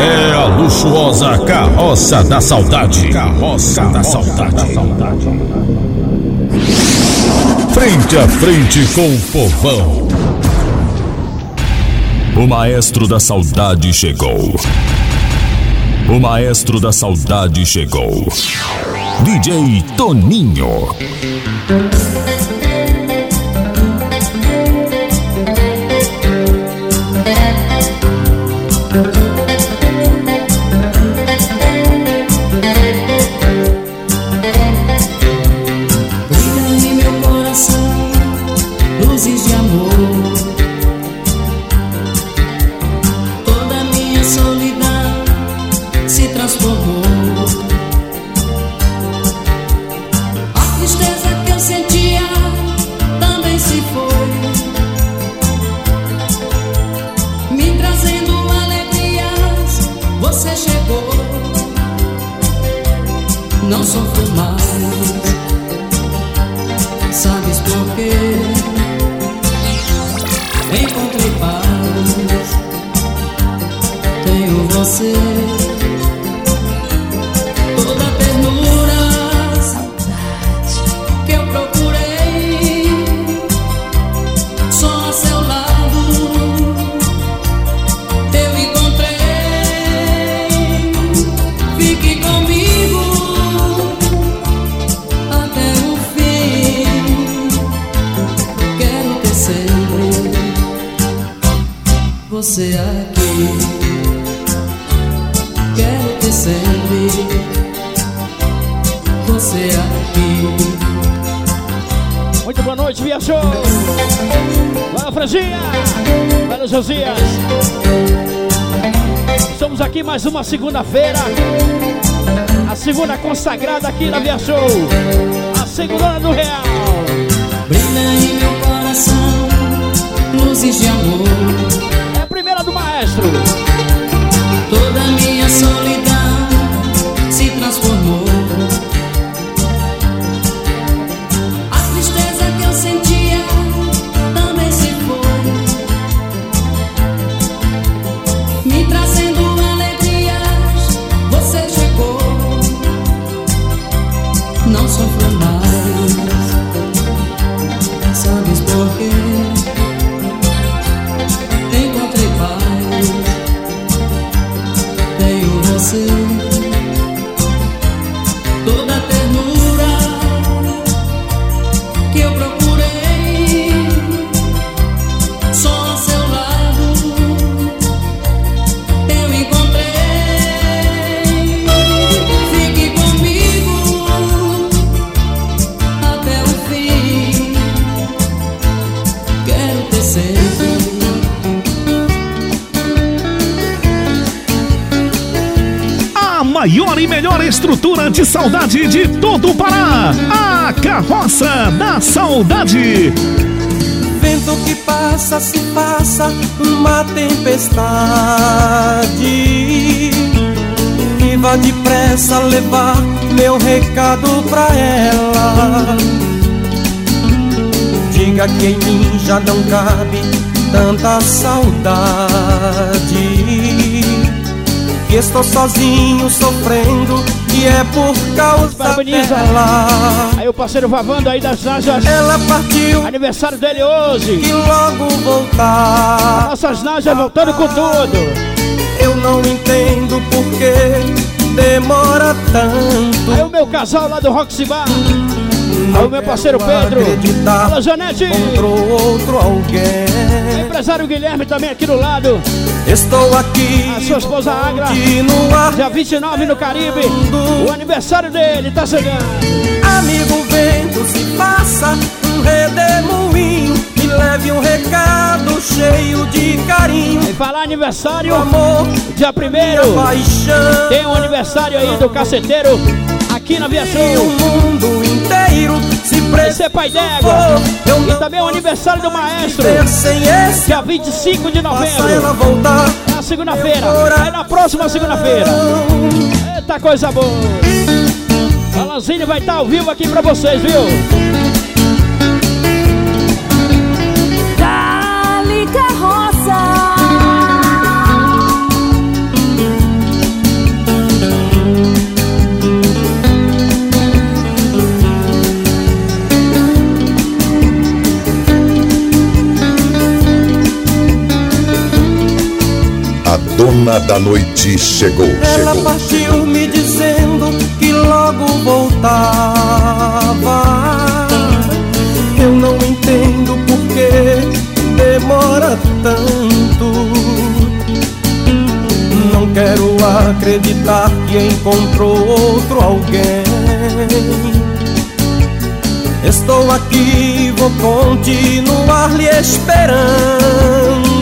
É a luxuosa carroça da saudade. Carroça da saudade. Frente a frente com o povão. O maestro da saudade chegou. O maestro da saudade chegou. DJ Toninho. Uma segunda-feira. A segunda consagrada aqui na Via Show. A segunda do Real. Brilha em meu coração, luzes de amor. É a primeira do maestro. De saudade de todo o Pará. A carroça da saudade. Vento que passa, se passa uma tempestade. E vá depressa levar meu recado pra ela. Diga que em mim já não cabe tanta saudade. Que estou sozinho sofrendo e é por causa Parabeniza. dela. Aí o parceiro Vavando aí das Najas Ela partiu. Aniversário dele hoje. E logo voltar. Nossas Najas voltando com tudo. Eu não entendo por que demora tanto. Aí o meu casal lá do Roxy Bar O meu parceiro Pedro. Fala Janete. Encontrou outro alguém. Empresário Guilherme também aqui do lado. Estou aqui A sua esposa Agra. Dia 29 no Caribe. O aniversário dele tá chegando. Amigo vento se passa Um redemoinho. Me leve um recado cheio de carinho. E falar aniversário. Amor Dia 1 Tem um aniversário aí do caceteiro Aqui na Via Show se Vai ser pai d'égua E também é o aniversário do maestro. Dia 25 de novembro. É a segunda-feira. É na próxima segunda-feira. Eita coisa boa. Alanzini vai estar ao vivo aqui pra vocês, viu? Dona da noite chegou. Ela chegou. partiu me dizendo que logo voltava. Eu não entendo por que demora tanto. Não quero acreditar que encontrou outro alguém. Estou aqui, vou continuar lhe esperando.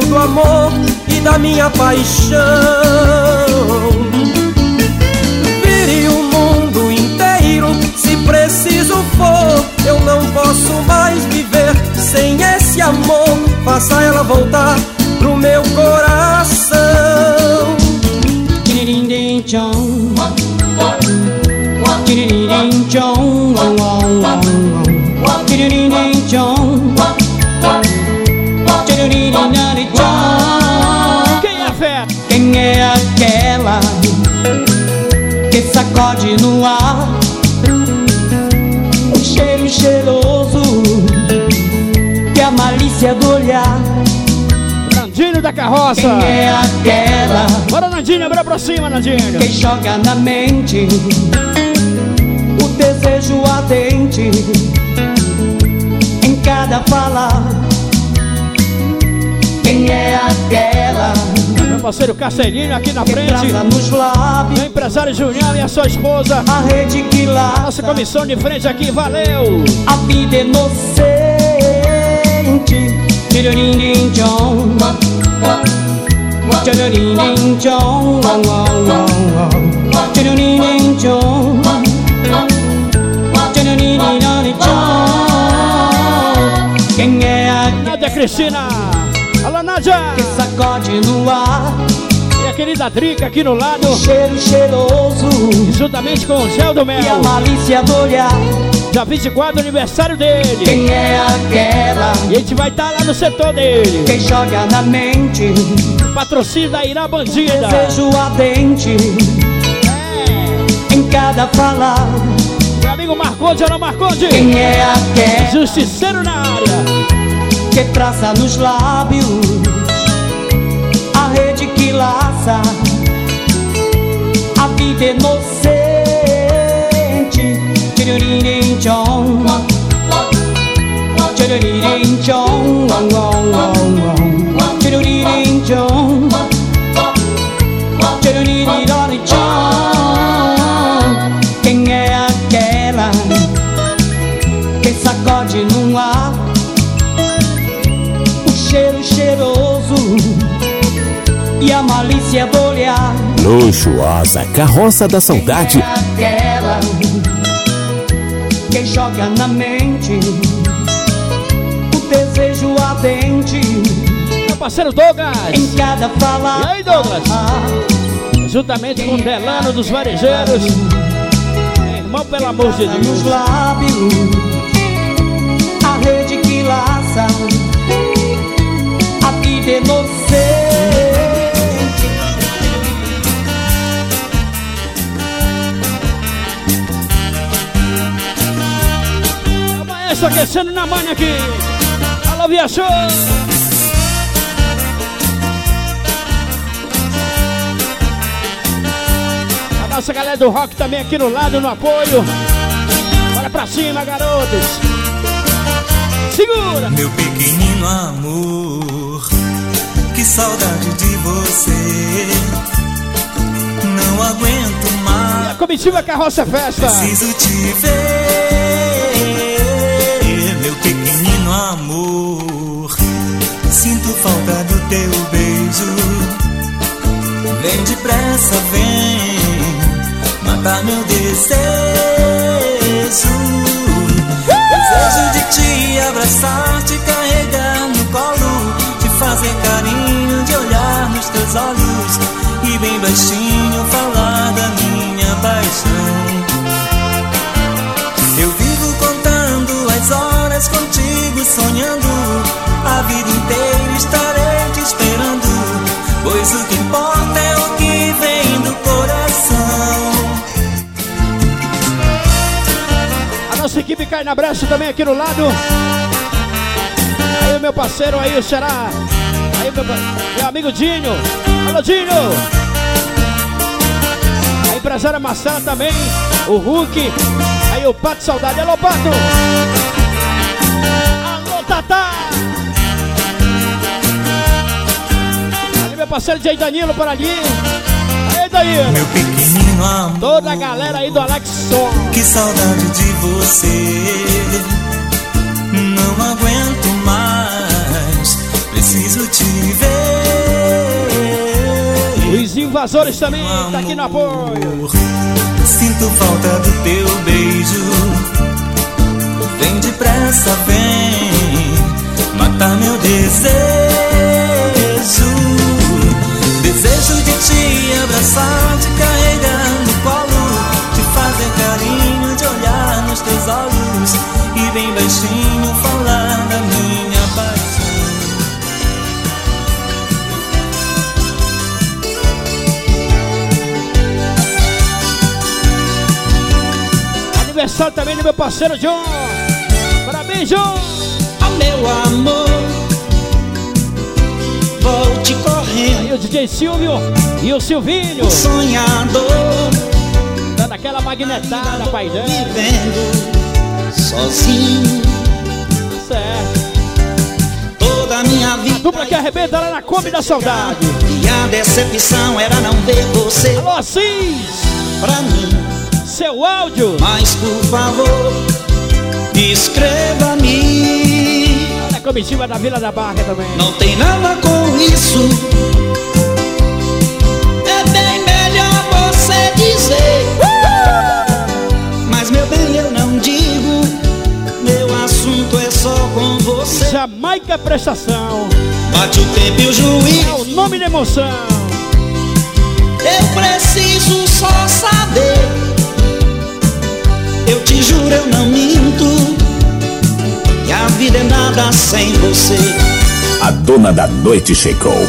Falando do amor e da minha paixão. Vire o mundo inteiro, se preciso for, eu não posso mais viver sem esse amor. Faça ela voltar pro meu coração. No ar um cheiro cheiroso que a malícia do olhar? Nandinho da carroça. Quem é aquela Bora, Nandinho, abra pra cima, Nandinho. que joga na mente o desejo ardente em cada fala? Quem é aquela parceiro Castelinho aqui na frente. traça nos lábios Meu empresário Julião e a sua esposa. a rede que Nossa laça? comissão de frente aqui, valeu! A vida inocente Tiririm tchom Quem é a Nádia Cristina! Alô, Nádia! que sacode no ar E a querida Drica aqui no lado, Cheiro cheiroso juntamente com o Gel do E a Mel. malícia do olhar Dia 24, aniversário dele. Quem é aquela E a gente vai estar lá no setor dele. que joga na mente Patrocínio da Irá Bandida. Desejo ardente É. em cada fala. Meu amigo Marconde, alô Marconde. Quem é aquela Justiceiro na. Que traça nos lábios a rede que laça a vida inocente? Tiririm tchom, tiririm tchom, tiririm tchom, Luxuosa Carroça da Saudade. É aquela que joga na mente o desejo ardente Meu parceiro Douglas. em cada fala. E aí, Douglas? Juntamente com o Delano dos Varejeiros. Irmão, pelo amor de Nos Deus. lábios, a rede que laça a vida inocente. Aquecendo na manha aqui. Alô, Via Show. A nossa galera do rock também aqui no lado, no apoio. Bora pra cima, garotos. Segura. Meu pequenino amor, que saudade de você. Não aguento mais, A comitiva Carroça Festa. preciso te ver. Vem depressa, vem matar meu desejo. Desejo de te abraçar, te carregar no colo, te fazer carinho, de olhar nos teus olhos e bem baixinho falar da minha paixão. Eu vivo contando as horas contigo, sonhando. A vida inteira estarei te esperando, pois o cai na brecha também aqui no lado. Aí o meu parceiro aí, o Xará. Aí meu, meu amigo Dinho. Alô, Dinho! A empresária Marcela também. O Hulk. Aí o Pato Saudade. Alô, Pato! Alô, Tatá! Ali meu parceiro Jay Danilo por ali. Aí, Danilo! Meu pequenino amor. Toda a galera aí do Alex Som. Que saudade de você. Não aguento mais. Preciso te ver. Os invasores também tá aqui no apoio. Sinto falta do teu beijo. Vem depressa, vem matar meu desejo. Desejo de te abraçar, te carregar olhos e bem baixinho falar da minha paixão. Aniversário também do meu parceiro John. Parabéns, John! Ah, meu amor, volte correndo. Aí o DJ Silvio e o Silvinho. Sonhador, Dando aquela magnetada, paidão. vivendo sozinho Certo. toda a minha A vida. dupla que arrebenta lá na Kombi da Saudade. E a decepção era não ver você Alô, Assis! pra mim. Seu áudio. Mas por favor, escreva-me. Olha a comitiva da Vila da Barra também. Não tem nada com isso. É bem melhor você dizer. Mas Jamaica Prestação. Bate o tempo e o É juiz. o nome da emoção. Eu preciso só saber. Eu te juro, eu não minto. E a vida é nada sem você. A dona da noite chegou.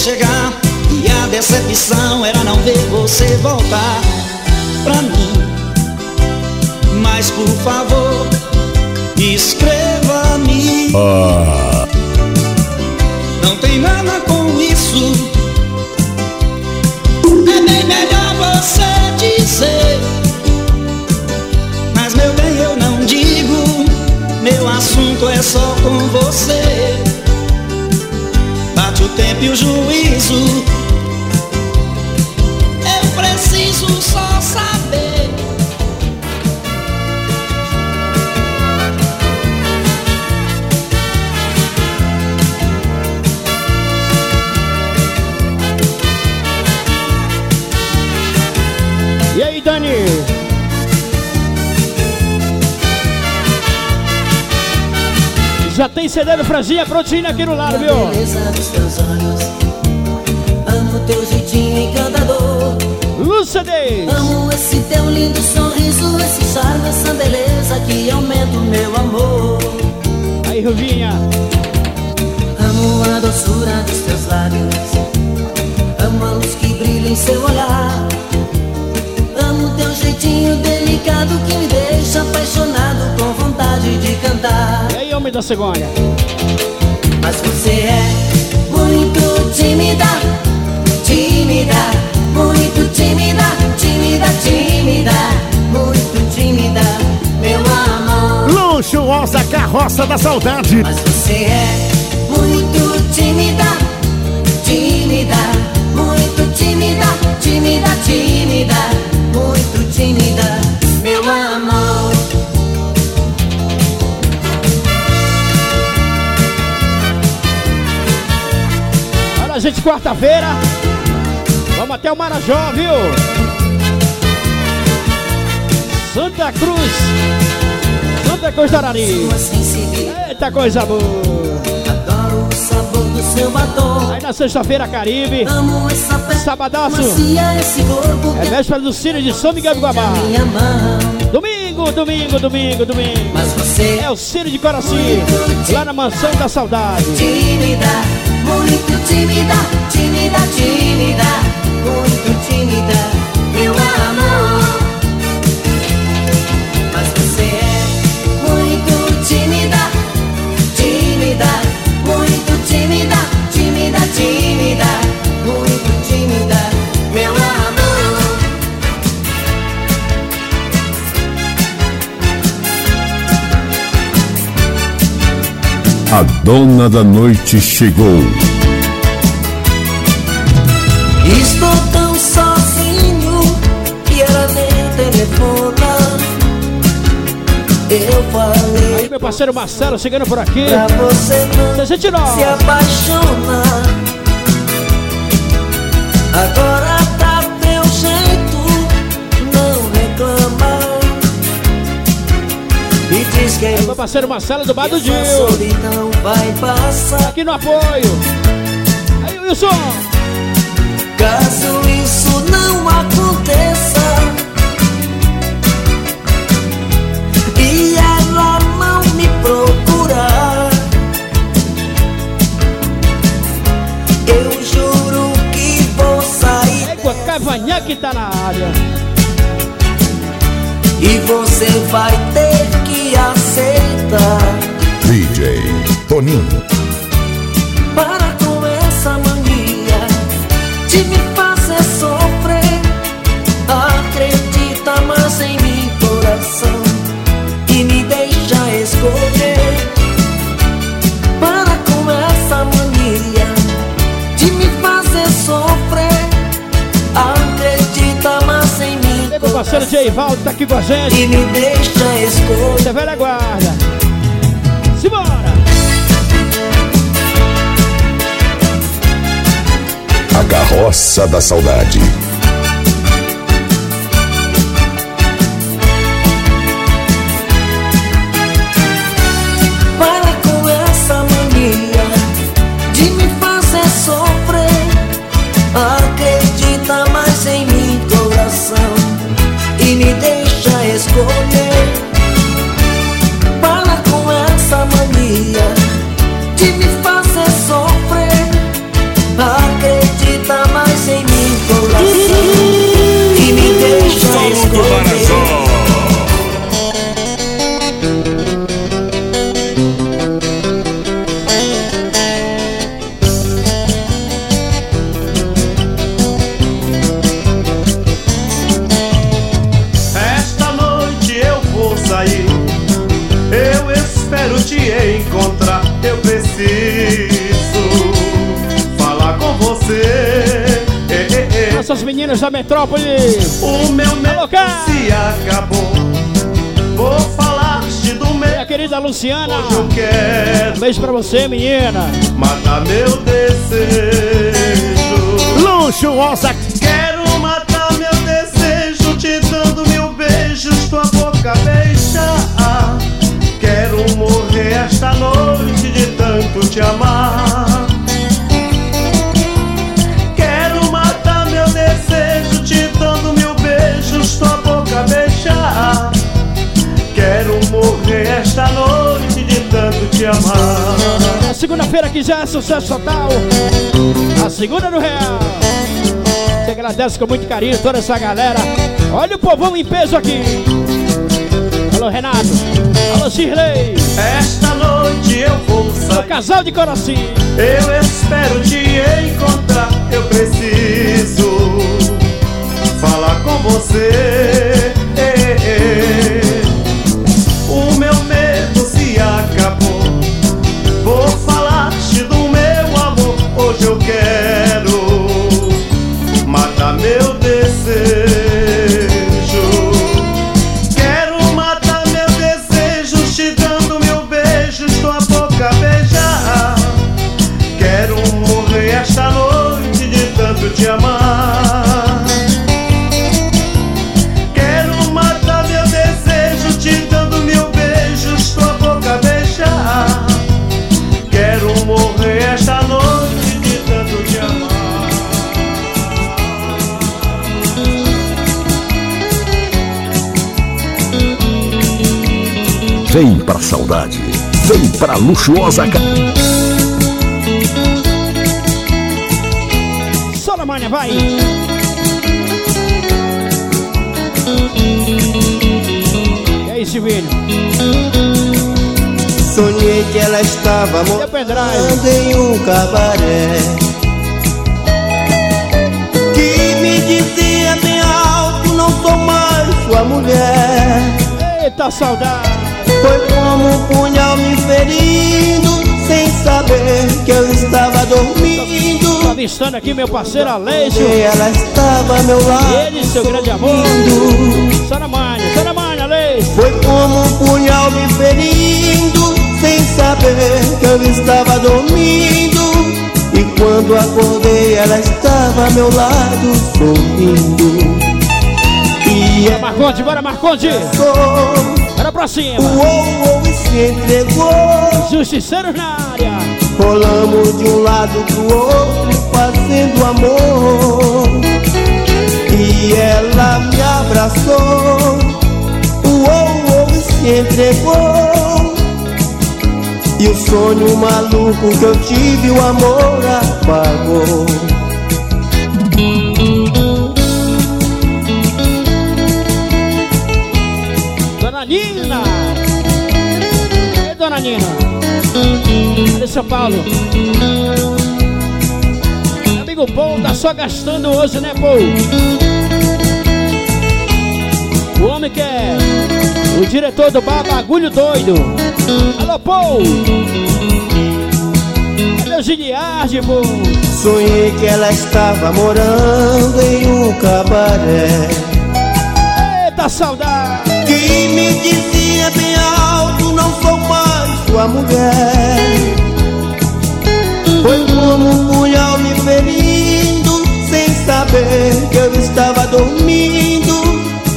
Chegar. E a decepção era não ver você voltar pra mim. Mas por favor, escreva-me. Não tem nada com isso. É bem melhor você dizer. Mas meu bem, eu não digo. Meu assunto é só com você. Tempo e o juízo. Eu preciso só saber. Tem CD do Franzinha prontinho aqui no lado, viu? beleza dos teus olhos. Amo teu jeitinho encantador. Lúcia Deis. Amo esse teu lindo sorriso, esse charme, essa beleza que aumenta o meu amor. Aí, Ruvinha. Amo a doçura dos teus lábios. Amo a luz que brilha em seu olhar. Amo teu jeitinho delicado que me deixa apaixonado com vontade de cantar. E aí, homem da cegonha? Mas você é muito tímida, tímida, muito tímida, tímida, tímida, muito tímida, meu amor. Luxuosa carroça da saudade. Mas você é muito tímida, tímida, muito tímida, tímida, tímida, muito tímida, a gente quarta-feira. Vamos até o Marajó, viu? Santa Cruz. Santa Cruz do Arari. Eita coisa boa. Adoro o sabor do seu batom. Aí na sexta-feira, Caribe. Sabadaço. corpo É véspera do Círio de São Miguel do Guabá. mão. Domingo, domingo, domingo, domingo. Mas você É o Círio de Coraci, lá na Mansão da Saudade. tímida, muito tímida, tímida, tímida, muito tímida, meu amor. Mas você é muito tímida, tímida, muito tímida, tímida, tímida, muito tímida, meu amor. A dona da noite chegou. Estou tão sozinho que ela nem telefona. Eu falei Aí, meu parceiro Marcelo chegando por aqui. pra você não 69. se apaixona. Agora tá teu jeito, não reclama. E diz que Meu parceiro Marcelo do Bar do Gil. Aqui no apoio. Aí, Wilson. Caso isso não aconteça e ela não me procurar, eu juro que vou sair Égua Cavanhaque tá na área. e você vai ter que aceitar. DJ Toninho. Aí, meu parceiro coração, J. tá aqui com a gente. e me deixa escolher. Você velha guarda. Simbora. A carroça da saudade. Para com essa mania de me fazer sofrer. Deixa Meninas da metrópole. O meu medo se acabou. Vou falar-te do meu. Minha querida Luciana. Hoje eu quero Um beijo pra você, menina. matar meu desejo. Luxo, Osa. Quero matar meu desejo, te dando mil beijos, tua boca beijar. Quero morrer esta noite de tanto te amar. Esta noite de tanto te amar. A segunda-feira que já é sucesso total. A segunda no Real. Te agradece com muito carinho toda essa galera. Olha o povão em peso aqui. Alô, Renato. Alô, Shirley. Esta noite eu vou O sair. casal de Coraci. Eu espero te encontrar, eu preciso falar com você. Eh, eh. Vem pra saudade. Vem pra luxuosa casa. Solamania, vai! E aí, Silvinho? Sonhei que ela estava morando em um cabaré Que me dizia bem alto, não sou mais sua mulher Eita saudade Foi como um punhal me ferindo Sem saber que eu estava dormindo Tô avistando aqui meu parceiro Aleixo. E ela estava ao meu lado E ele, seu grande amor. Saramania, Saramania, Aleixo. Foi como um punhal me ferindo Sem saber que eu estava dormindo E quando acordei ela estava ao meu lado sorrindo E Bora Marconde, bora Marconde pra cima. Uou, e se entregou. Justiceiros na área. Rolamos de um lado pro outro fazendo amor. E ela me abraçou. Uou, e se entregou. E o sonho maluco que eu tive o amor apagou Dona Nina Olha São Paulo. Amigo Paul tá só gastando hoje, né, Paul? O homem que é o diretor do bar Bagulho Doido. Alô, Paul. Cadê o Giliardi, Paul? Sonhei que ela estava morando em um cabaré. Eita saudade. Que me dizia bem mulher. Foi como um punhal me ferindo Sem saber que eu estava dormindo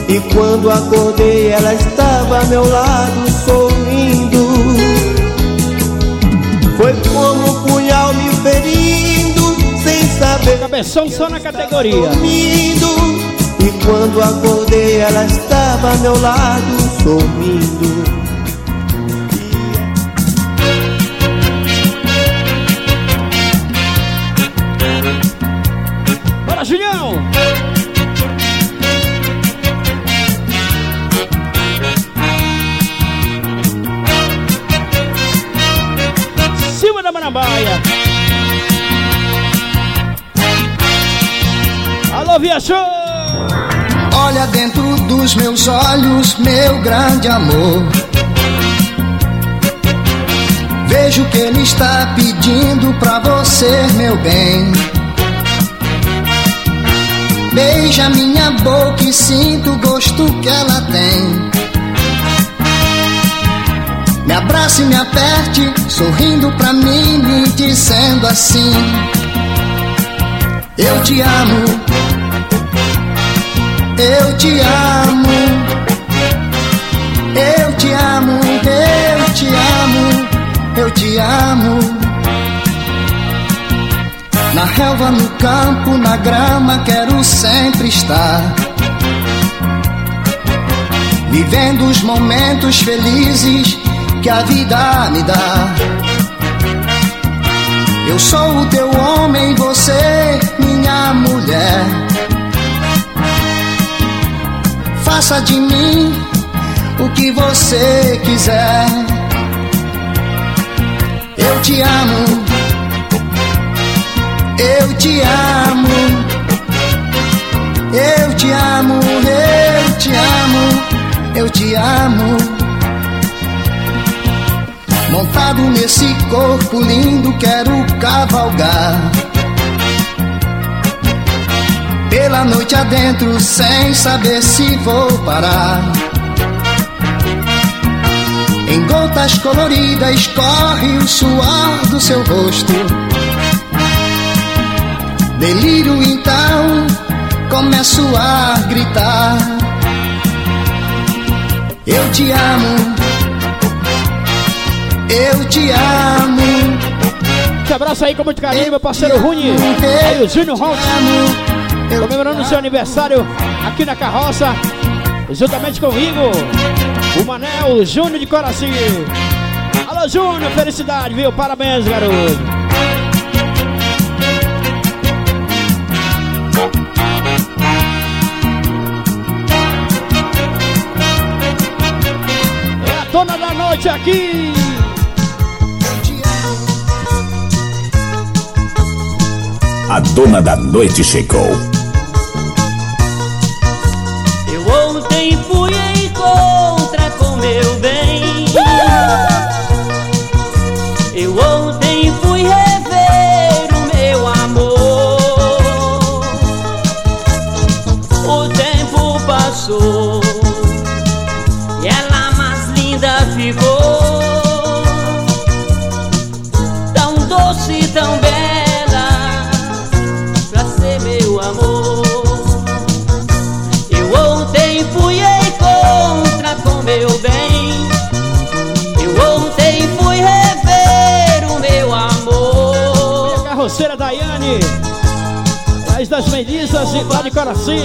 E quando acordei ela estava ao meu lado sorrindo. Foi como um punhal me ferindo Sem saber Cabeção só na categoria. dormindo E quando acordei ela estava ao meu lado sorrindo Julião! Cima da Manambaia! Alô, viajou! Olha dentro dos meus olhos, meu grande amor. Vejo que ele está pedindo pra você, meu bem. Beija minha boca e sinto o gosto que ela tem. Me abrace e me aperte, sorrindo pra mim, me dizendo assim: Eu te amo, eu te amo, eu te amo, eu te amo, eu te amo. Na relva, no campo, na grama, quero sempre estar. Vivendo os momentos felizes que a vida me dá. Eu sou o teu homem, você, minha mulher. Faça de mim o que você quiser. Eu te amo, eu te amo, eu te amo, eu te amo, eu te amo. Montado nesse corpo lindo, quero cavalgar. Pela noite adentro, sem saber se vou parar. Em gotas coloridas corre o suor do seu rosto. Delírio então, começo a gritar. Eu te amo, eu te amo. Te abraço aí com muito carinho, meu parceiro Rune. Aí o Júnior Holt. Comemorando o seu aniversário aqui na carroça, juntamente comigo. O Manel Júnior de Coraci. Alô, Júnior, felicidade, viu? Parabéns, garoto. A dona da noite aqui. A dona da noite chegou. Daiane. Raiz das Melissas, lá de Coraci.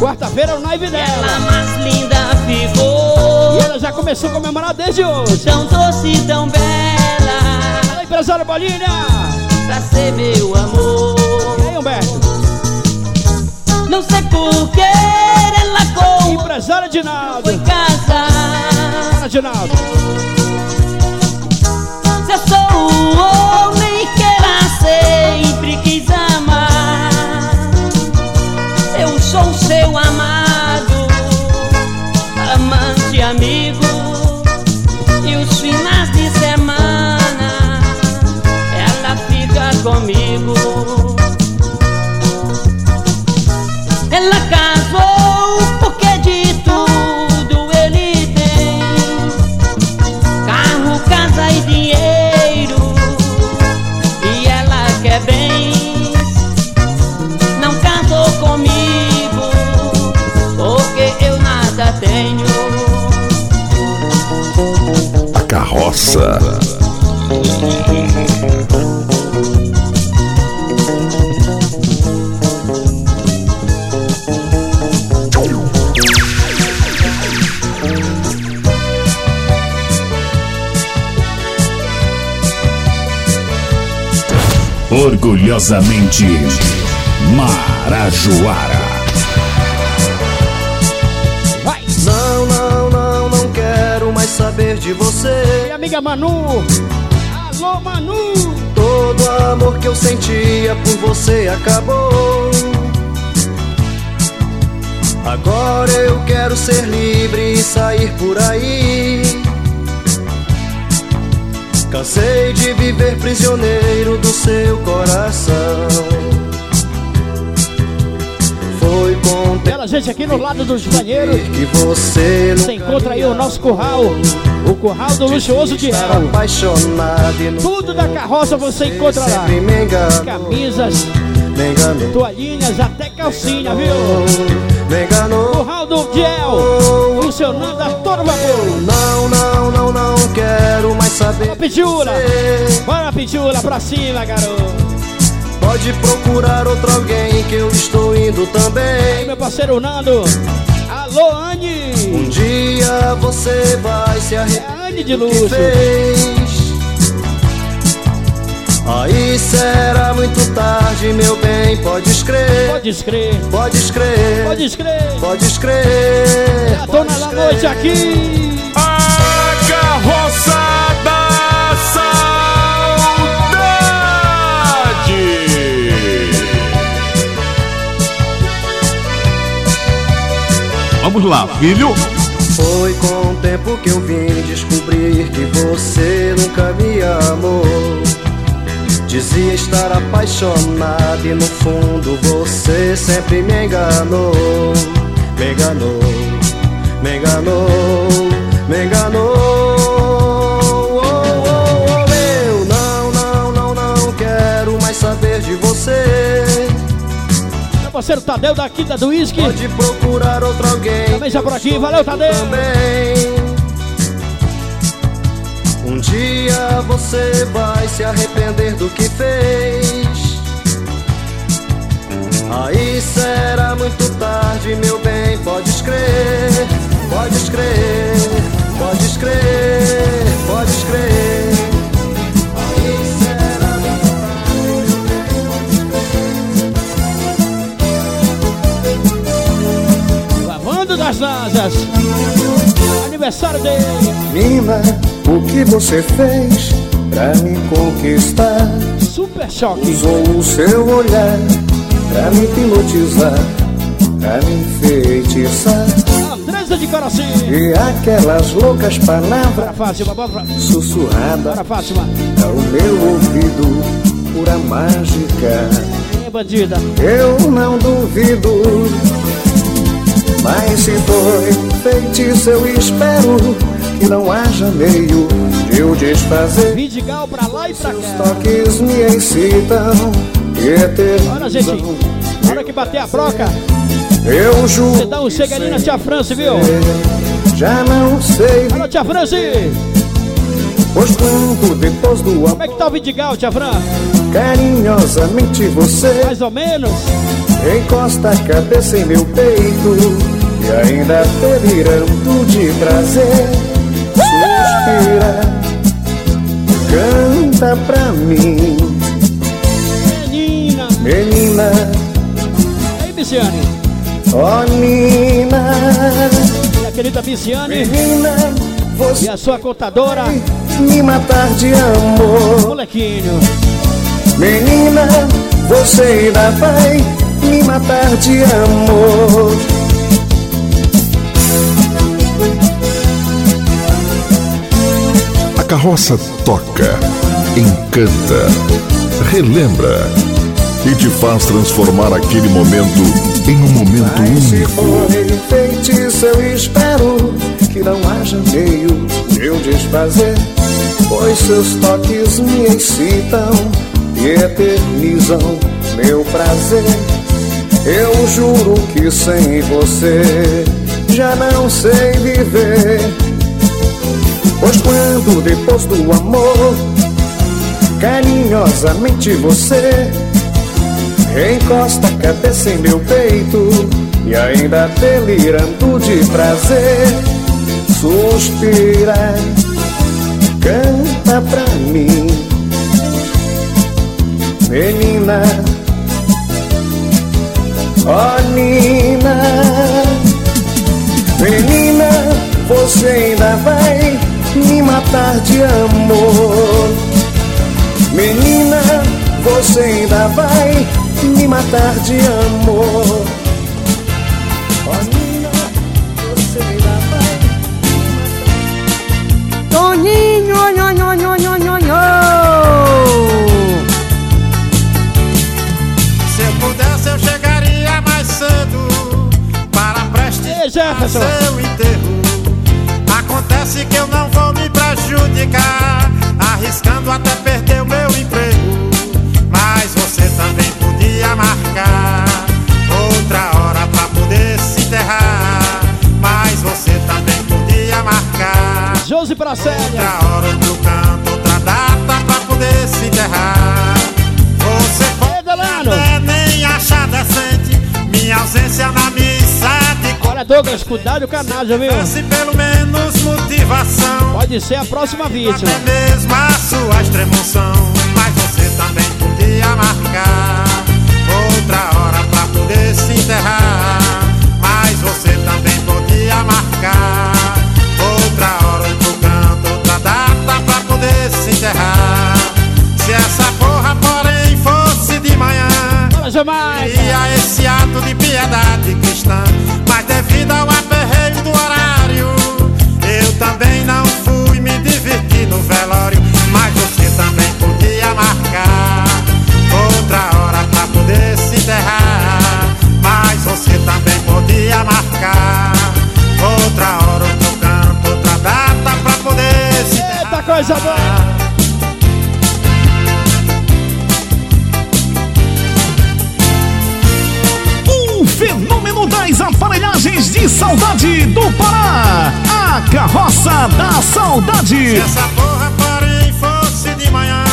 Quarta-feira é o naive dela. Ela mais linda ficou. E ela já começou a comemorar desde hoje. Tão doce, tão bela. Fala, empresário Bolinha. Pra ser meu amor. E aí, Humberto? Não sei por que ela com Empresário Dinaldo. foi casar. Dinaldo. Orgulhosamente Marajoara. Vai. Não, não, não, não quero mais saber de você. Minha amiga Manu. Alô, Manu. Todo amor que eu sentia por você acabou. Agora eu quero ser livre e sair por aí. Cansei de viver prisioneiro do seu coração. Foi com Bela gente aqui no lado dos banheiros. que você Você encontra aí o nosso curral. O curral do luxuoso de El. Tudo da carroça você encontra lá. Camisas, toalhinhas, até calcinha, viu? me enganou. Saber. Bora, Pitula, pra cima, garoto. Pode procurar outro alguém que eu estou indo Aí, também. meu parceiro Nando. Alô, Anne. Um dia você vai se É arrepender a Anne de luxo. fez. Aí será muito tarde, meu bem, pode escrever. Pode escrever. Pode escrever. Pode escrever. Pode escrever. É a dona da noite aqui. A carroça Vamos lá, filho. Foi com o tempo que eu vim descobrir que você nunca me amou. Dizia estar apaixonado e no fundo você sempre me enganou. Me enganou, me enganou, me enganou. parceiro Tadeu da Quinta do Whisky. Pode procurar outro alguém. Também já por aqui, valeu Tadeu. Um dia você vai se arrepender do que fez. Aí será muito tarde, meu bem, pode crer, pode crer, pode crer, pode crer. Das Nazas. Aniversário dele. Nina, o que você fez pra me conquistar? Super choque. Usou o seu olhar pra me hipnotizar, pra me enfeitiçar. Andresa de coração. E aquelas loucas palavras Bora, Fátima, bora. sussurradas Bora, Fátima. ao meu ouvido, pura mágica. É, bandida. Eu não duvido, mas se foi feitiço, eu espero que não haja meio de eu desfazer. Vidigal pra lá e pra cá. Toques me excitam e Bora, gente. eternizam. Hora que bater a broca, Eu juro. você dá um chega na tia França, viu? Já não sei, Alô, tia França. pois quando depois do Como amor, é que tá o Vidigal, tia Fran? carinhosamente você Mais ou menos. encosta a cabeça em meu peito e ainda delirando de prazer, suspira, canta pra mim, Menina. menina, Aí, Biciane. ó Nina, E a querida Biciane. menina, E você a sua contadora, me matar de amor. molequinho. Menina, você ainda vai me matar de amor. Carroça toca, encanta, relembra e te faz transformar aquele momento em um momento Mas se único. foi feitiço, eu espero que não haja meio de eu desfazer. Pois seus toques me excitam e eternizam meu prazer. Eu juro que sem você já não sei viver. Pois quando depois do amor, carinhosamente você encosta a cabeça em meu peito e ainda delirando de prazer, suspira, canta pra mim, menina, ó Nina, menina, você ainda vai me matar de amor, menina, você ainda vai me matar de amor. Ó Nina, você ainda vai Toninho, nho, nho, nho, nho, nho, nho. Se eu pudesse, eu chegaria mais cedo para prestigiar Jefferson. seu enterro. Acontece que eu não vou me prejudicar, arriscando até perder o meu emprego. Mas você também podia marcar outra hora pra poder se enterrar. Mas você também podia marcar Josi Bracélia. outra hora, outro canto, outra data pra poder se enterrar. Você pode Delano. até nem achar decente minha ausência na Olha, Douglas, cuidado do canalha, viu? se pelo menos motivação. Pode ser a próxima vítima. Até mesmo a sua extremoção. Mas você também podia marcar outra hora pra poder se enterrar. Mas você também podia marcar outra hora, outro canto, outra data pra poder se enterrar. Se essa porra, porém, fosse de manhã. Fala, Jamaica. Seria esse ato de piedade cristã Mas devido ao aperreio do horário Eu também não fui me divertir no velório Mas você também podia marcar Outra hora pra poder se enterrar Mas você também podia marcar Outra hora, outro canto, outra data pra poder se enterrar Eita coisa boa. Saudade. Se essa porra, porém, fosse de manhã,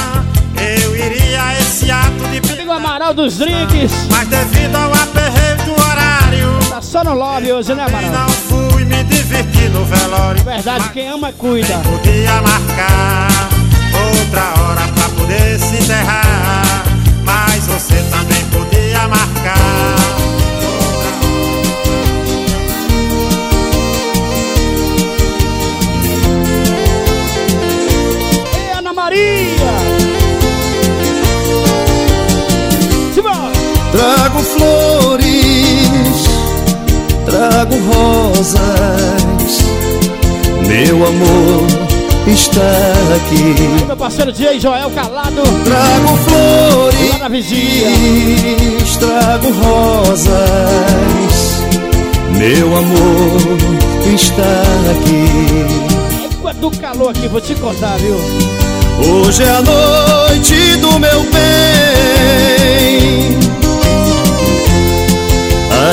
eu iria esse ato de Amigo Amaral dos Drinks. Mas devido ao aperreio do horário, Tá só no lobby hoje, né, Amaral? não fui me divertir no velório. Verdade, quem ama, cuida. Podia marcar outra hora pra poder se enterrar. Mas você também podia marcar. Maria. Simbora. Trago flores, trago rosas. Meu amor está aqui. Meu parceiro DJ Joel Calado. Trago flores, lá na vigia. Trago rosas. Meu amor está aqui. É do calor aqui, vou te contar, viu? Hoje é a noite do meu bem.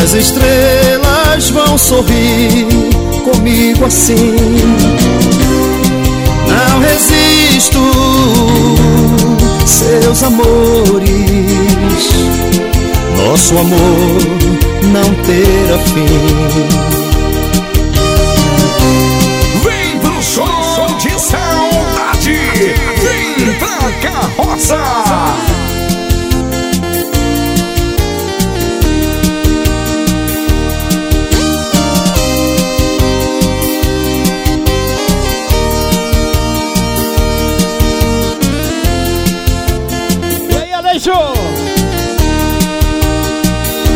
As estrelas vão sorrir comigo assim. Não resisto, seus amores. Nosso amor não terá fim. Vem pro show de saudade. Carroça. E aí, Aleixo?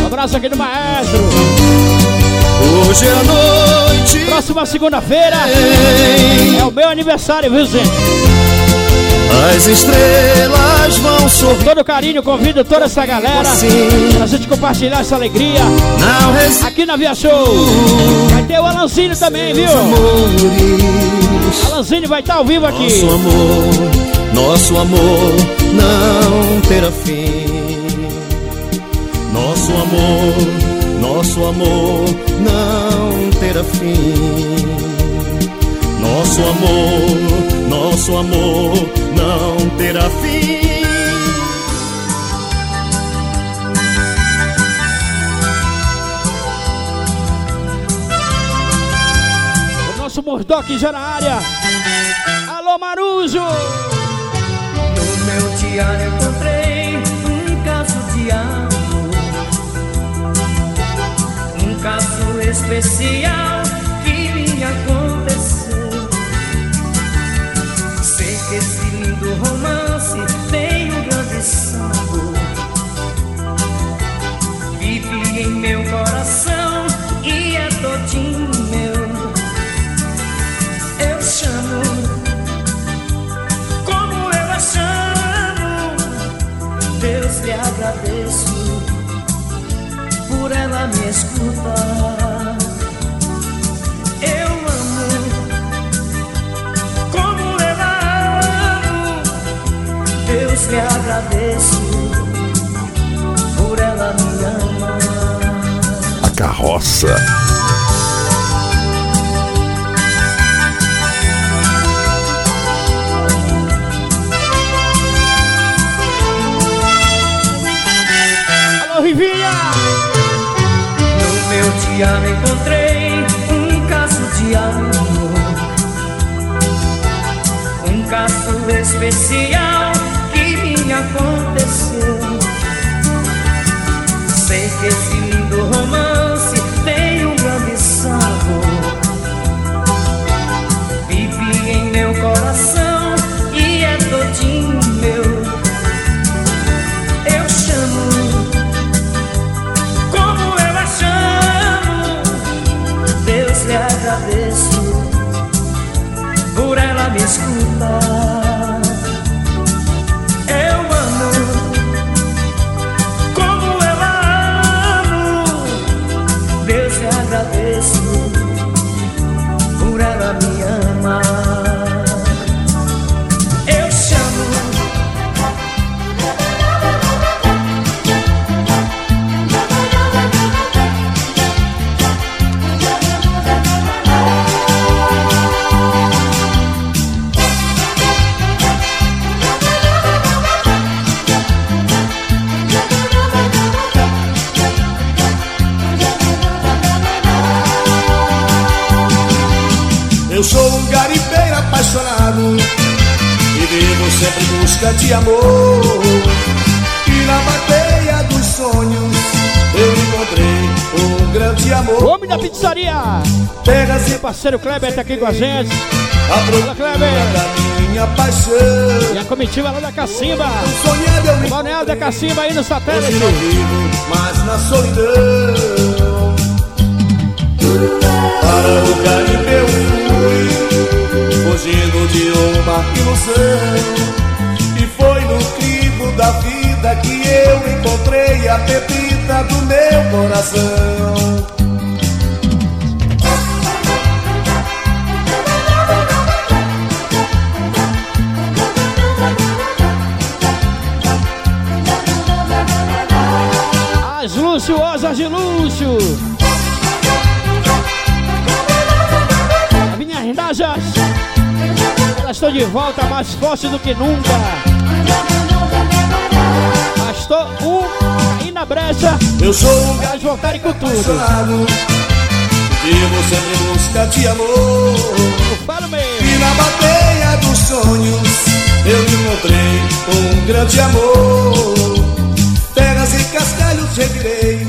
Um abraço aqui do maestro. Hoje é a noite. Próxima segunda-feira é o meu aniversário, viu, gente? As estrelas vão sorrir. Todo carinho, convido toda essa galera pra gente compartilhar essa alegria. Aqui na Via Show. Vai ter o Alanzinho também, viu? Alanzinho vai estar ao vivo aqui. Nosso amor, nosso amor não terá fim. Nosso amor, nosso amor não terá fim. Nosso amor, nosso amor não terá fim. O nosso Murdock já na área. Alô, Marujo! No meu diário encontrei um caso de amor, um caso especial que me aconteceu. Romance tem um grande sabor. Vive em meu coração e é todinho meu. Eu chamo como eu a chamo. Deus lhe agradeço por ela me escutar. Agradeço por ela me amar. A carroça. Alô, Rivinha! No meu diário encontrei um caso de amor, um caso especial que esse sempre em busca de amor E na bateia dos sonhos Eu encontrei um grande amor O homem da pizzaria! Terras Meu parceiro Kleber tá aqui com a gente. A Fala, Kleber! da minha paixão. E a comitiva lá da Cacimba. Eu me Balneário da Cacimba aí no satélite. Vivo mais na solidão. Para o Caribe eu fui, fugindo de uma ilusão. E foi no crivo da vida que eu encontrei a pepita do meu coração. As luxuosas de luxo. Minhas najas. Elas estão de volta mais fortes do que nunca. Bastou um aí na brecha. Eu sou um Elas voltarem com tudo. Vivo sempre em busca de amor. Fala mesmo. E na bateia dos sonhos eu encontrei um grande amor. Terras e cascalhos revirei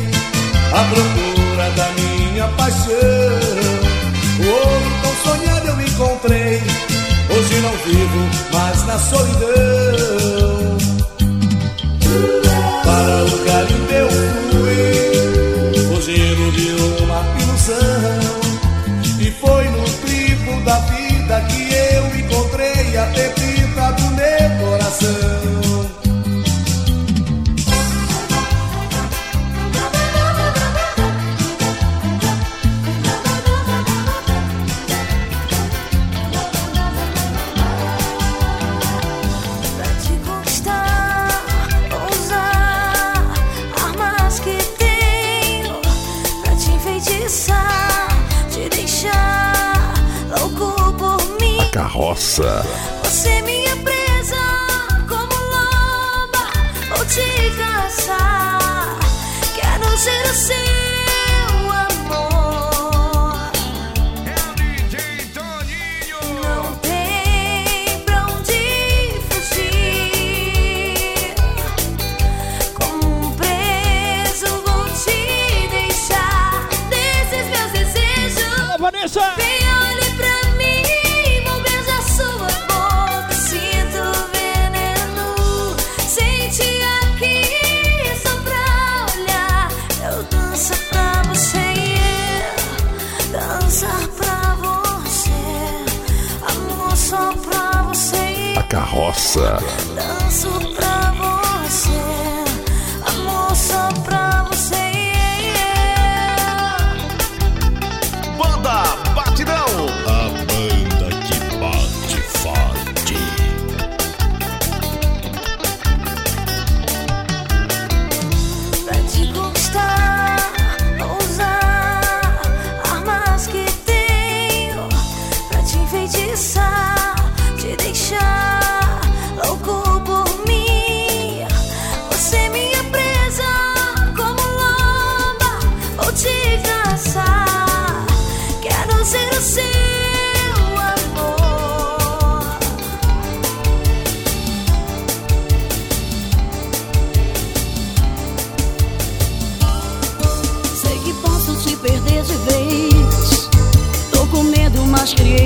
à procura da minha paixão. O ouro tão sonhado eu encontrei. Mais na solidão. Para o Caribe eu fui, carroça.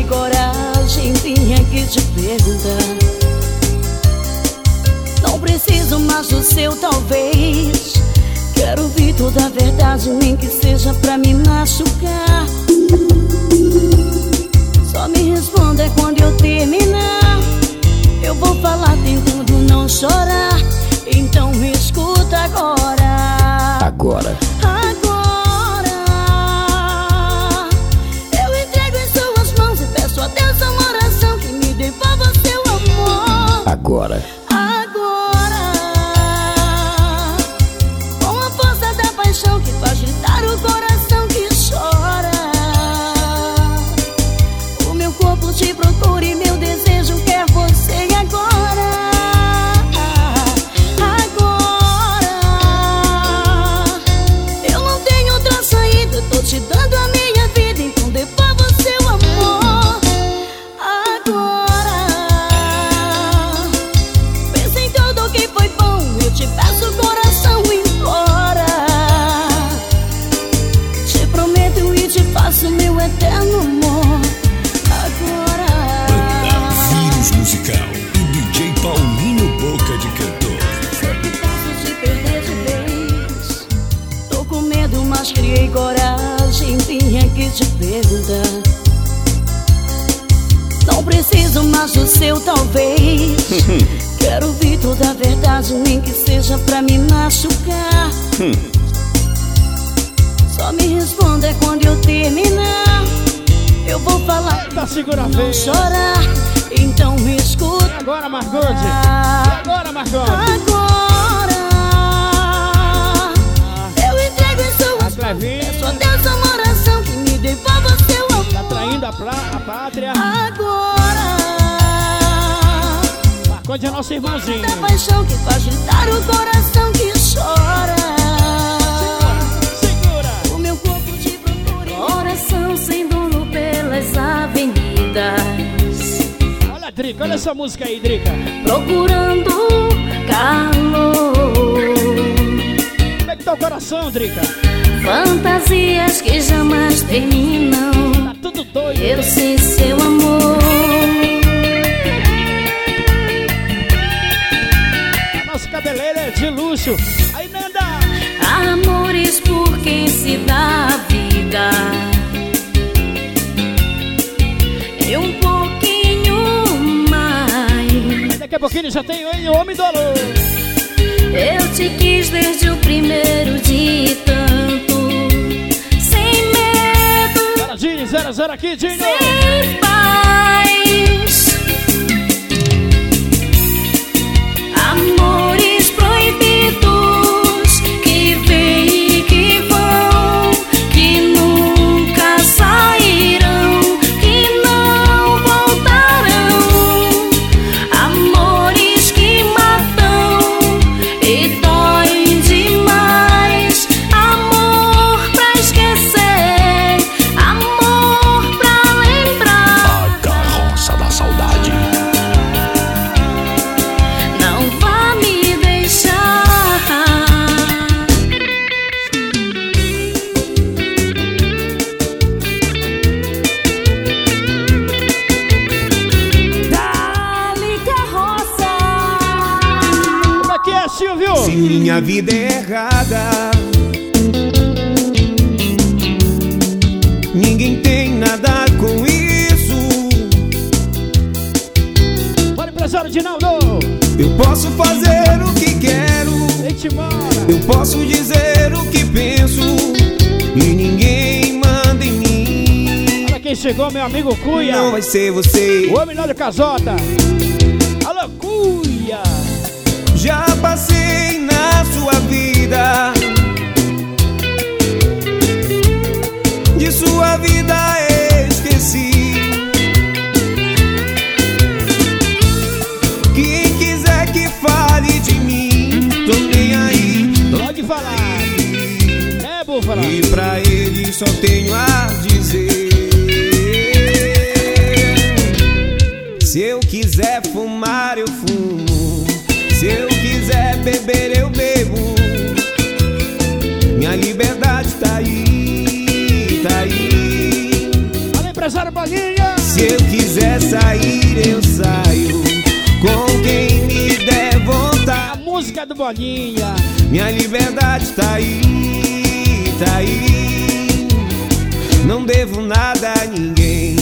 Criei coragem. Vim aqui te perguntar. Não preciso mais do seu talvez. Quero ouvir toda a verdade, nem que seja pra me machucar. Só me responda quando eu terminar. Eu vou falar tentando não chorar. Então me escuta agora. Agora. Agora Agora, preciso mais do seu talvez. Quero ouvir toda a verdade, nem que seja pra me machucar. Só me responda quando eu terminar. Eu vou falar Tá segura a não vez. chorar. Então me escuta. Agora, Margot. E agora, Margot? Agora Margot é nosso irmãozinho. da paixão que faz gritar o coração que chora. Segura. O meu corpo te procura. Coração sem dono pelas avenidas. Olha, Drica, olha essa música aí, Drica. Procurando calor. Como é que tá o coração, Drica? Fantasias que jamais terminam. Tá tudo doido. Eu sem seu amor. É de luxo. Aí, Nanda. Amores por quem se dá a vida. E um pouquinho mais. Daqui a pouquinho já tem o Homem do Alô. Eu te quis desde o primeiro dia e tanto. Sem medo, Dini, 0 aqui, Dini. sem paz. Silvio? Se minha vida é errada, ninguém tem nada com isso. Bora, empresário Dinaldo. Eu posso fazer o que quero, eu posso dizer o que penso, e ninguém manda em mim. Olha quem chegou, meu amigo Cuia. Não vai ser você. O homem lá do Casota. Alô, Cuia. Já passei na sua vida. De sua vida esqueci. Quem quiser que fale de mim, tô nem aí. Pode falar. É, Búfala. E pra ele só tenho a dizer. Se eu quiser fumar, eu fumo. Beber, eu bebo. Minha liberdade tá aí, tá aí. Olha, empresário Bolinha. Se eu quiser sair, eu saio. Com quem me der A vontade. música do Bolinha. Minha liberdade tá aí, tá aí. Não devo nada a ninguém.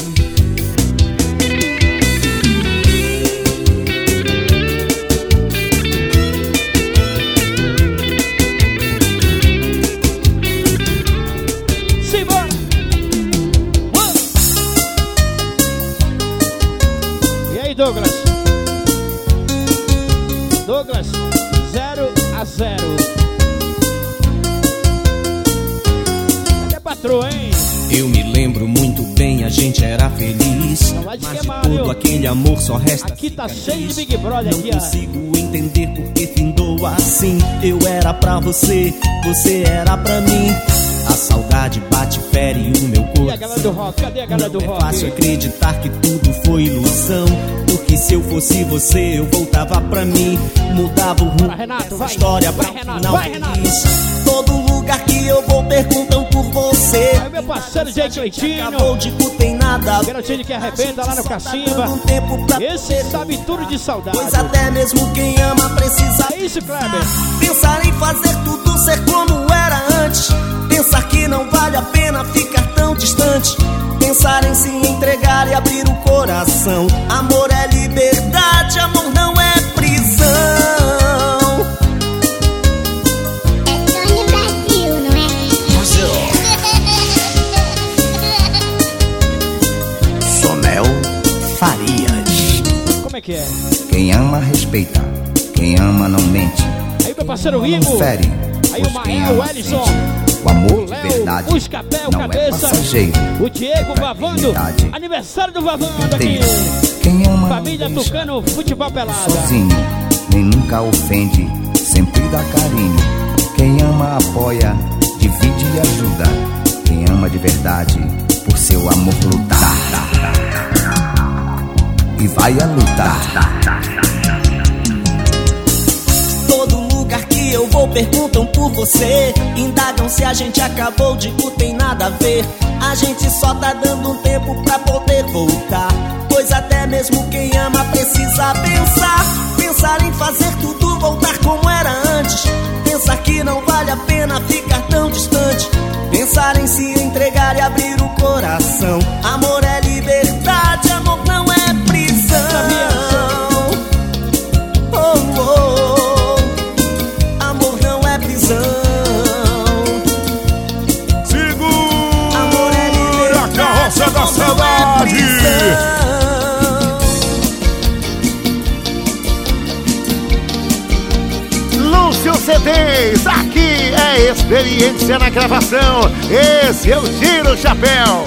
Gente era feliz. Vai Mas de todo aquele amor só resta. Aqui tá cheio de Big Brother Não aqui, ó. consigo entender porque findou assim. Eu era pra você, você era pra mim. A saudade bate, fere o meu E a galera do rock? Cadê a galera do É rock? fácil acreditar que tudo foi ilusão. Porque se eu fosse você, eu voltava pra mim. Mudava o rumo Renato, dessa vai. história Vai, pra um Renato, final vai, Renato. feliz. Todo lugar que eu vou perguntam por você. Aí, meu parceiro Jay Cleitinho. Acabou de tu tem nada. Garotinho que arrebenta lá no Cacimba. Um tempo pra Esse sabe tudo de saudade. Pois até mesmo quem ama precisa É isso, Kleber. Pensar em fazer tudo ser como era antes Pensar que não vale a pena ficar tão distante Pensar em se entregar e abrir o coração. Amor é liberdade, amor não é que é? Quem ama, respeita. Quem ama, não mente. Aí meu parceiro Igor. fere. Aí o Mael, o Ellison. O amor O de verdade o Escapel, não é cabeça. passageiro. O Diego Vavando. eternidade. Aniversário do Vavando aqui. Quem ama, Família não Tucano Futebol Pelada. sozinho. Nem nunca ofende, sempre dá carinho. Quem ama, apoia, divide e ajuda. Quem ama de verdade, por seu amor lutar. E vai a lutar. Todo lugar que eu vou perguntam por você. Indagam se a gente acabou não tem nada a ver. A gente só tá dando um tempo pra poder voltar. Pois até mesmo quem ama precisa pensar. Pensar em fazer tudo voltar como era antes. Pensar que não vale a pena ficar experiência na gravação. Esse é o Tiro Chapéu.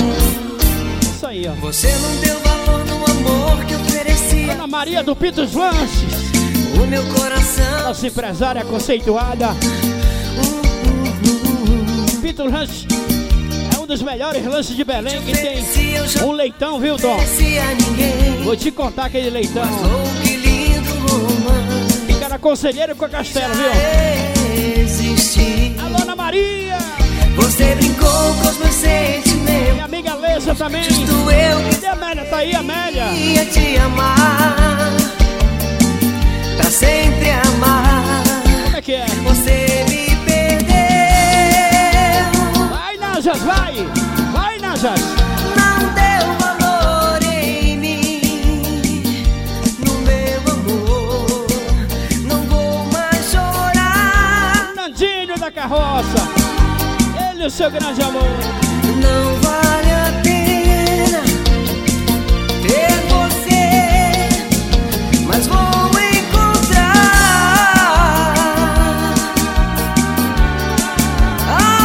Isso aí, ó. Você não deu valor no amor que oferecia. Ana Maria do Pitos Lanches. O meu coração. Nossa empresária conceituada. Pitos Lanches é um dos melhores lanches de Belém que tem um leitão, viu, Dom? Vou te contar aquele leitão. Oh, que lindo romance. Fica na Conselheiro com a Castelo, viu? Existir. Ana Maria! Você brincou com os meus sentimentos. Minha amiga Lessa também. Justo eu Cadê a Amélia? Tá aí, Amélia? Ia te amar. Pra sempre amar. Como é que é? Você me perdeu. Vai, Najas, vai! Vai, Najas! Carroça! Ele, o seu grande amor! Não vale a pena ter você, mas vou encontrar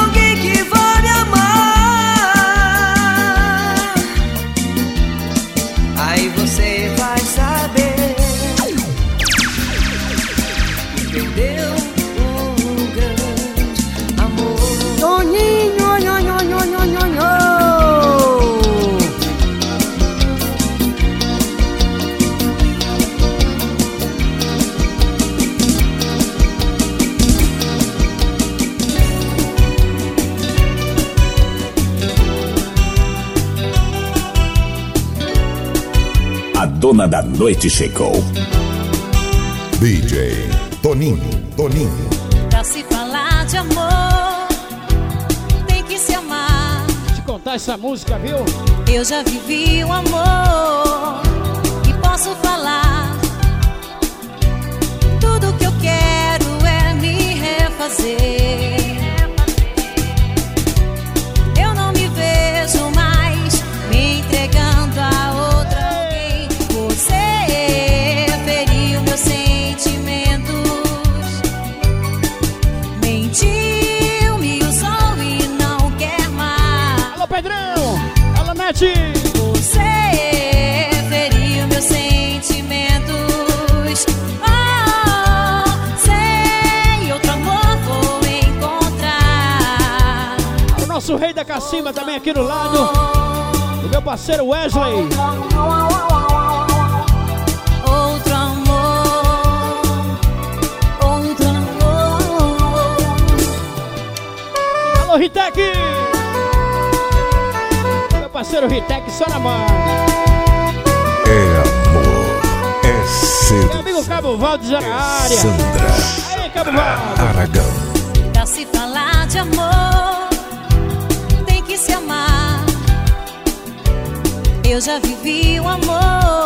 alguém que vai me amar. Aí você vai saber que dona da noite chegou. DJ Toninho, Toninho. Pra se falar de amor, tem que se amar. Te contar essa música, viu? Eu já vivi o amor e posso falar. Tudo que eu quero é me refazer. O nosso rei da cacimba também aqui do lado. O meu parceiro Wesley. Outro amor, outro amor. Alô, Ritec! Meu parceiro Ritec, só na mão. É amor, é Meu cedo. amigo Cabo Valdo já na área. Sandra Aí, Cabo Valdo. Aragão. Pra se falar de amor, eu já vivi o amor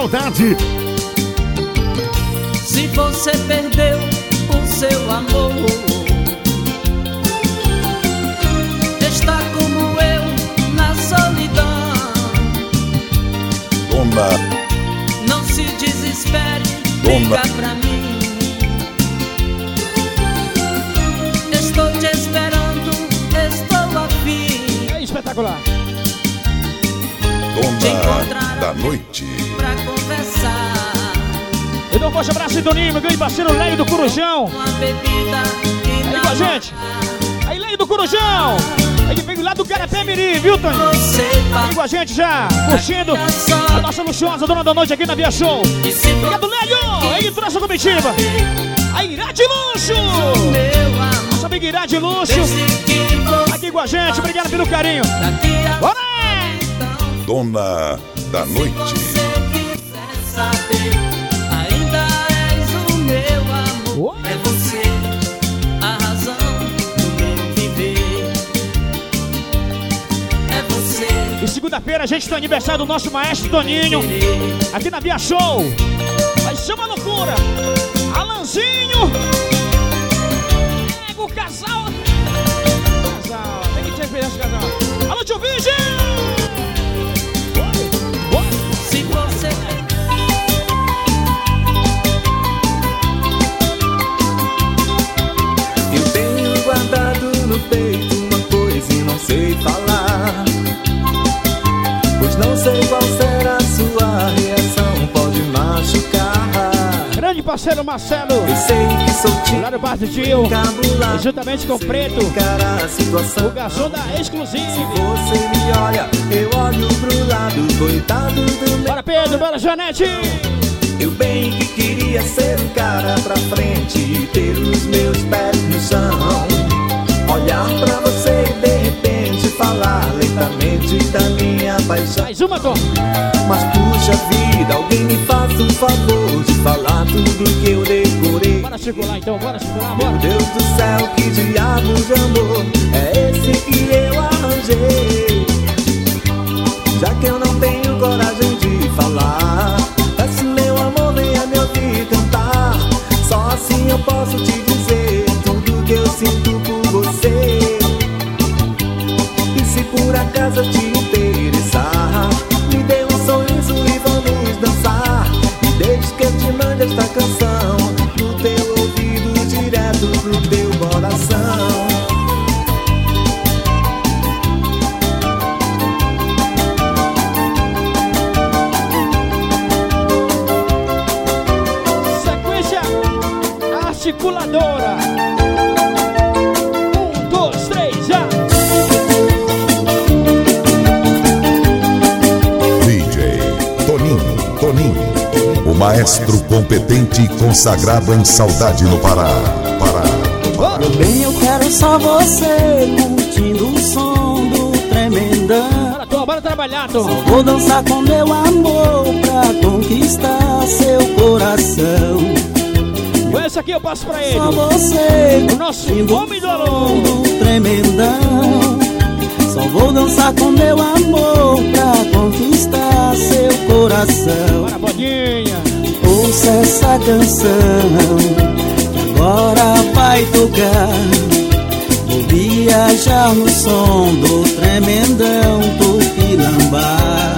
saudade. Corujão. Aí com a gente. Aí, Leio do Corujão. Ele veio lá do Carapé Mirim, viu, Toninho? Aí com a gente já, curtindo a nossa luxuosa dona da noite aqui na Via Show. Obrigado, Lélio. Ele trouxe a comitiva. A Irá de Luxo. Nossa amiga Irá de Luxo. Aqui com a gente, obrigado pelo carinho. Bora! Dona da noite. Segunda-feira a gente tem aniversário do nosso maestro Toninho. Aqui na Via Show. Vai ser uma loucura. Alanzinho. Pega o casal. Casal. Tem que te esperar esse casal. Alô, tio Virgem. Não sei qual será a sua reação, pode machucar. Grande parceiro Marcelo. Eu sei que sou tio. Lá Bar do Tio. Juntamente com o Preto. a situação. O garçom da Exclusive. Você me olha, eu olho pro lado, coitado do meu. Bora, Pedro, bora, Janete. Eu bem que queria ser um cara pra frente e ter os meus pés no chão. Olhar pra você e de repente falar lentamente da minha paixão. Mais uma, Tom. Mas puxa vida, alguém me faça um favor de falar tudo que eu decorei. Bora circular então, bora circular, Meu bora. Deus do céu, que diabo de amor é esse que eu arranjei? Já que eu não tenho coragem de falar, peço meu amor, venha me ouvir cantar. Só assim eu posso te maestro competente e consagrado em saudade no Pará. Pará. Meu bem, eu quero só você curtindo o som do tremendão. Bora, trabalhar, Tom. Vou dançar com meu amor pra conquistar seu coração. Com esse aqui eu passo pra ele. Só você O nosso homem do alô. do tremendão. Só vou dançar com meu amor pra conquistar seu coração. Bora, bodinha. Ouça essa canção agora vai tocar. Vou viajar no som do tremendão Tupilambá.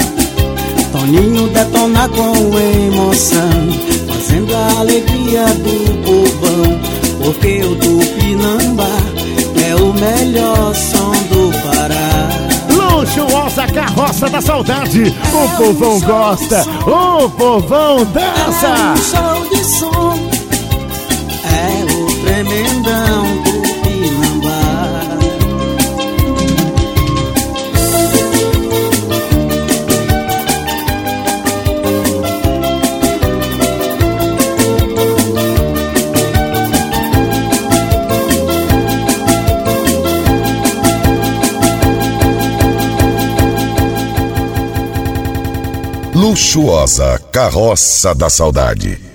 Toninho detona com emoção, fazendo a alegria do povão, porque o Tupinambá é o melhor som do Pará. Luxuosa carroça da saudade, o povão gosta, o povão dança. É um show de som, é o tremendão luxuosa Carroça da Saudade.